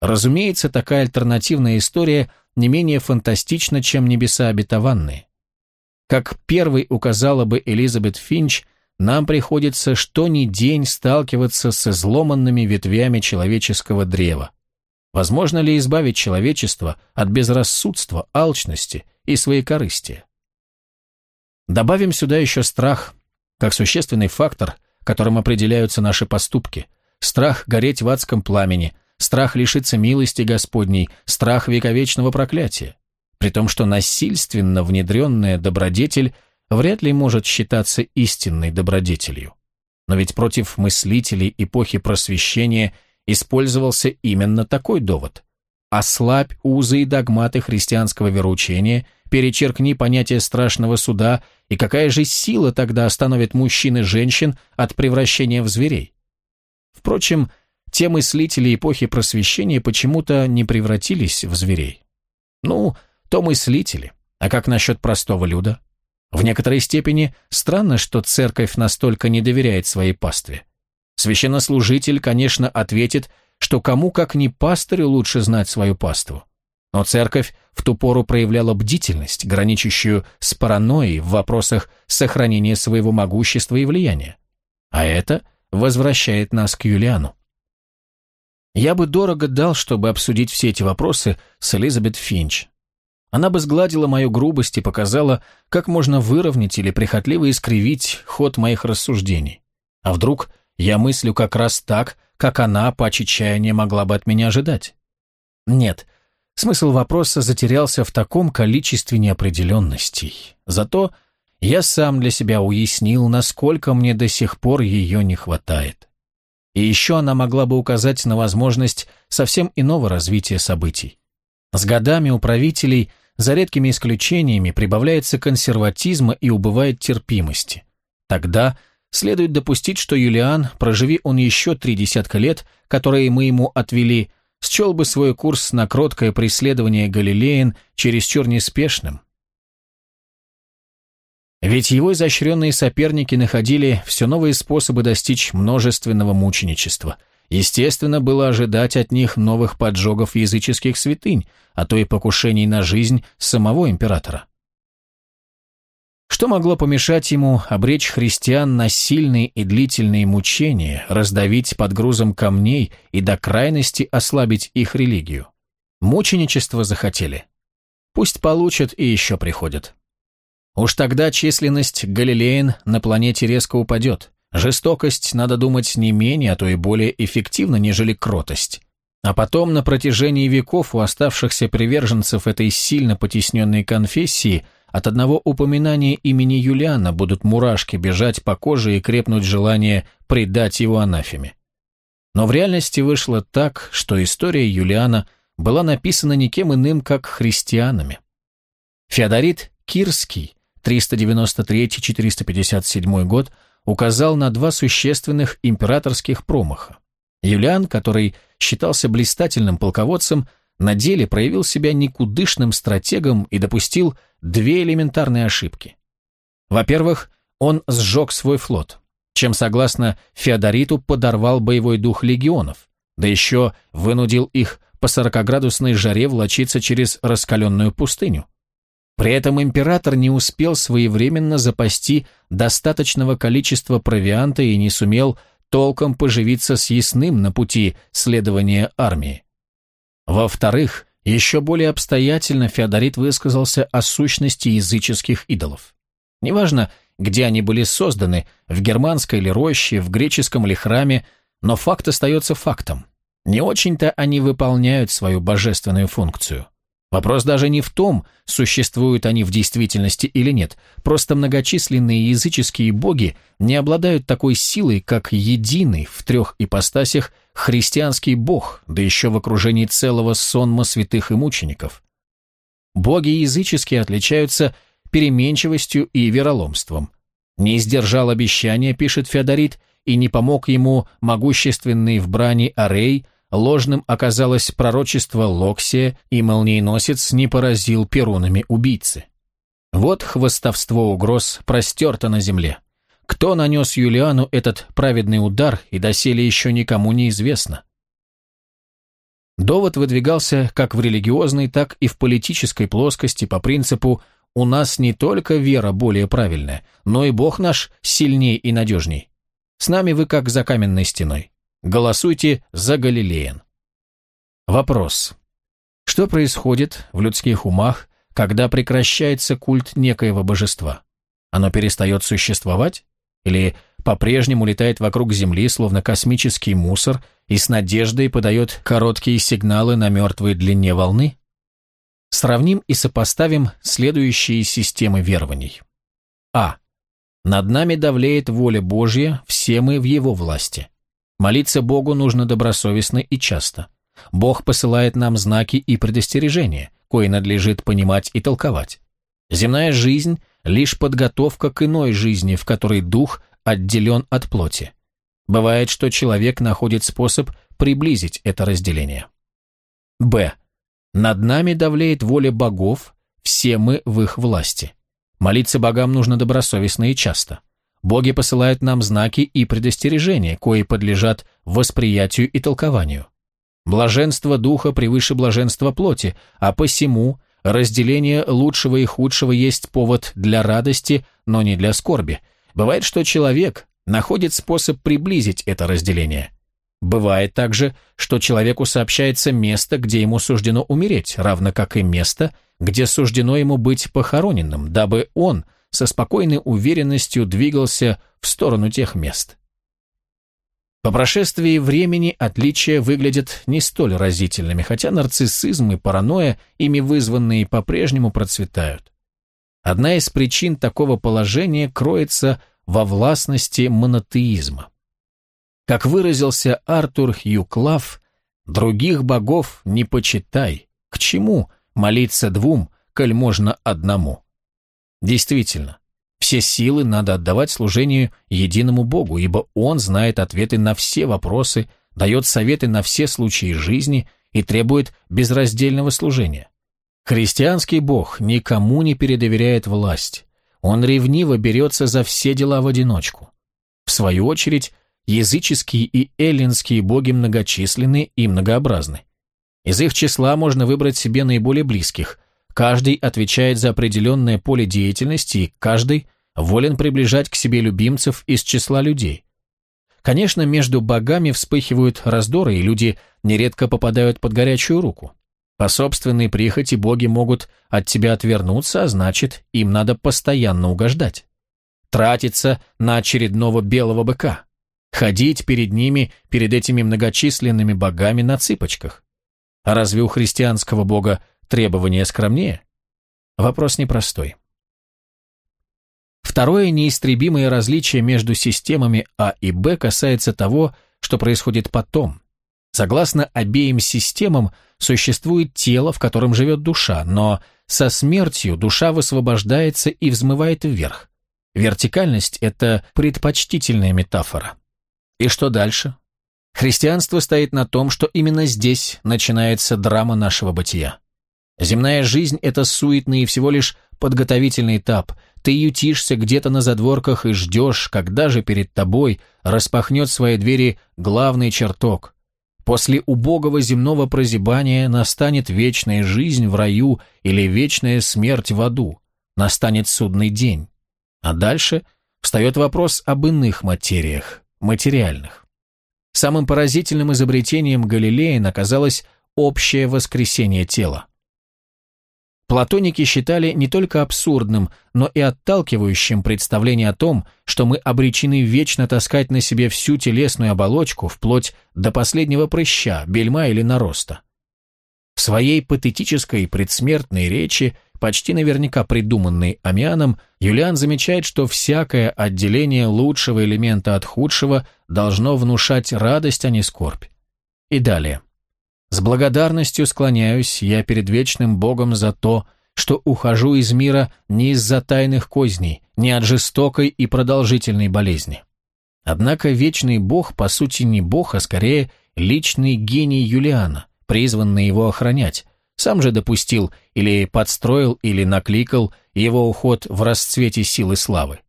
Разумеется, такая альтернативная история не менее фантастична, чем небеса обетованные. Как первый указала бы Элизабет Финч, нам приходится что ни день сталкиваться с изломанными ветвями человеческого древа. Возможно ли избавить человечество от безрассудства, алчности и своекорыстия? Добавим сюда еще страх, как существенный фактор, которым определяются наши поступки. Страх гореть в адском пламени, страх лишиться милости Господней, страх вековечного проклятия. При том, что насильственно внедренная добродетель вряд ли может считаться истинной добродетелью. Но ведь против мыслителей эпохи просвещения использовался именно такой довод. Ослабь узы и догматы христианского вероучения – Перечеркни понятие страшного суда, и какая же сила тогда остановит мужчин и женщин от превращения в зверей? Впрочем, те мыслители эпохи просвещения почему-то не превратились в зверей. Ну, то мыслители. А как насчет простого люда? В некоторой степени странно, что церковь настолько не доверяет своей пастве. Священнослужитель, конечно, ответит, что кому как не пастырю лучше знать свою паству. Но церковь в ту пору проявляла бдительность, граничащую с паранойей в вопросах сохранения своего могущества и влияния. А это возвращает нас к Юлиану. Я бы дорого дал, чтобы обсудить все эти вопросы с Элизабет Финч. Она бы сгладила мою грубость и показала, как можно выровнять или прихотливо искривить ход моих рассуждений. А вдруг я мыслю как раз так, как она по чаяния могла бы от меня ожидать? Нет, — Смысл вопроса затерялся в таком количестве неопределенностей. Зато я сам для себя уяснил, насколько мне до сих пор ее не хватает. И еще она могла бы указать на возможность совсем иного развития событий. С годами у правителей, за редкими исключениями, прибавляется консерватизма и убывает терпимости. Тогда следует допустить, что Юлиан, проживи он еще три десятка лет, которые мы ему отвели, счел бы свой курс на кроткое преследование Галилеян чересчур неспешным. Ведь его изощренные соперники находили все новые способы достичь множественного мученичества. Естественно, было ожидать от них новых поджогов языческих святынь, а то и покушений на жизнь самого императора. Что могло помешать ему обречь христиан на сильные и длительные мучения, раздавить под грузом камней и до крайности ослабить их религию? Мученичество захотели. Пусть получат и еще приходят. Уж тогда численность галилеян на планете резко упадет. Жестокость, надо думать, не менее, а то и более эффективна, нежели кротость. А потом на протяжении веков у оставшихся приверженцев этой сильно потесненной конфессии – от одного упоминания имени Юлиана будут мурашки бежать по коже и крепнуть желание предать его анафеме. Но в реальности вышло так, что история Юлиана была написана никем иным, как христианами. Феодорит Кирский, 393-457 год, указал на два существенных императорских промаха. Юлиан, который считался блистательным полководцем, на деле проявил себя никудышным стратегом и допустил две элементарные ошибки. Во-первых, он сжег свой флот, чем, согласно Феодориту, подорвал боевой дух легионов, да еще вынудил их по сорокоградусной жаре влочиться через раскаленную пустыню. При этом император не успел своевременно запасти достаточного количества провианта и не сумел толком поживиться съестным на пути следования армии. Во-вторых, еще более обстоятельно Феодорит высказался о сущности языческих идолов. Неважно, где они были созданы, в германской ли роще, в греческом ли храме, но факт остается фактом. Не очень-то они выполняют свою божественную функцию. Вопрос даже не в том, существуют они в действительности или нет, просто многочисленные языческие боги не обладают такой силой, как единый в трех ипостасях христианский бог, да еще в окружении целого сонма святых и мучеников. Боги языческие отличаются переменчивостью и вероломством. Не сдержал обещания, пишет Феодорит, и не помог ему могущественный в брани Арей – ложным оказалось пророчество Локсия, и молниеносец не поразил перунами убийцы. Вот хвостовство угроз простерто на земле. Кто нанес Юлиану этот праведный удар, и доселе еще никому не известно. Довод выдвигался как в религиозной, так и в политической плоскости по принципу «у нас не только вера более правильная, но и Бог наш сильнее и надежней. С нами вы как за каменной стеной. Голосуйте за Галилеян». Вопрос. Что происходит в людских умах, когда прекращается культ некоего божества? Оно перестает существовать? Или по-прежнему летает вокруг Земли, словно космический мусор, и с надеждой подает короткие сигналы на мертвой длине волны? Сравним и сопоставим следующие системы верований. А. Над нами давлеет воля Божья, все мы в Его власти. Молиться Богу нужно добросовестно и часто. Бог посылает нам знаки и предостережения, кои надлежит понимать и толковать. Земная жизнь – лишь подготовка к иной жизни, в которой дух отделен от плоти. Бывает, что человек находит способ приблизить это разделение. Б. Над нами давлеет воля богов, все мы в их власти. Молиться богам нужно добросовестно и часто. Боги посылают нам знаки и предостережения, кои подлежат восприятию и толкованию. Блаженство духа превыше блаженства плоти, а посему разделение лучшего и худшего есть повод для радости, но не для скорби, Бывает, что человек находит способ приблизить это разделение. Бывает также, что человеку сообщается место, где ему суждено умереть, равно как и место, где суждено ему быть похороненным, дабы он со спокойной уверенностью двигался в сторону тех мест. По прошествии времени отличия выглядят не столь разительными, хотя нарциссизм и паранойя, ими вызванные, по-прежнему процветают. Одна из причин такого положения кроется во властности монотеизма. Как выразился Артур Хью «других богов не почитай, к чему молиться двум, коль можно одному?» Действительно, все силы надо отдавать служению единому Богу, ибо Он знает ответы на все вопросы, дает советы на все случаи жизни и требует безраздельного служения. Христианский Бог никому не передоверяет власть. Он ревниво берется за все дела в одиночку. В свою очередь, языческие и эллинские боги многочисленны и многообразны. Из их числа можно выбрать себе наиболее близких. Каждый отвечает за определенное поле деятельности, и каждый волен приближать к себе любимцев из числа людей. Конечно, между богами вспыхивают раздоры, и люди нередко попадают под горячую руку. По собственной прихоти боги могут от тебя отвернуться, а значит, им надо постоянно угождать. Тратиться на очередного белого быка. Ходить перед ними, перед этими многочисленными богами на цыпочках. А разве у христианского бога требования скромнее? Вопрос непростой. Второе неистребимое различие между системами А и Б касается того, что происходит потом. Согласно обеим системам, существует тело, в котором живет душа, но со смертью душа высвобождается и взмывает вверх. Вертикальность – это предпочтительная метафора. И что дальше? Христианство стоит на том, что именно здесь начинается драма нашего бытия. Земная жизнь – это суетный и всего лишь подготовительный этап. Ты ютишься где-то на задворках и ждешь, когда же перед тобой распахнет свои двери главный чертог – После убогого земного прозябания настанет вечная жизнь в раю или вечная смерть в аду, настанет судный день. А дальше встает вопрос об иных материях, материальных. Самым поразительным изобретением Галилея оказалось общее воскресение тела. Платоники считали не только абсурдным, но и отталкивающим представление о том, что мы обречены вечно таскать на себе всю телесную оболочку, вплоть до последнего прыща, бельма или нароста. В своей патетической предсмертной речи, почти наверняка придуманной Амианом, Юлиан замечает, что всякое отделение лучшего элемента от худшего должно внушать радость, а не скорбь. И далее. С благодарностью склоняюсь я перед вечным Богом за то, что ухожу из мира не из-за тайных козней, не от жестокой и продолжительной болезни. Однако вечный Бог, по сути, не Бог, а скорее личный гений Юлиана, призванный его охранять, сам же допустил или подстроил, или накликал его уход в расцвете силы славы.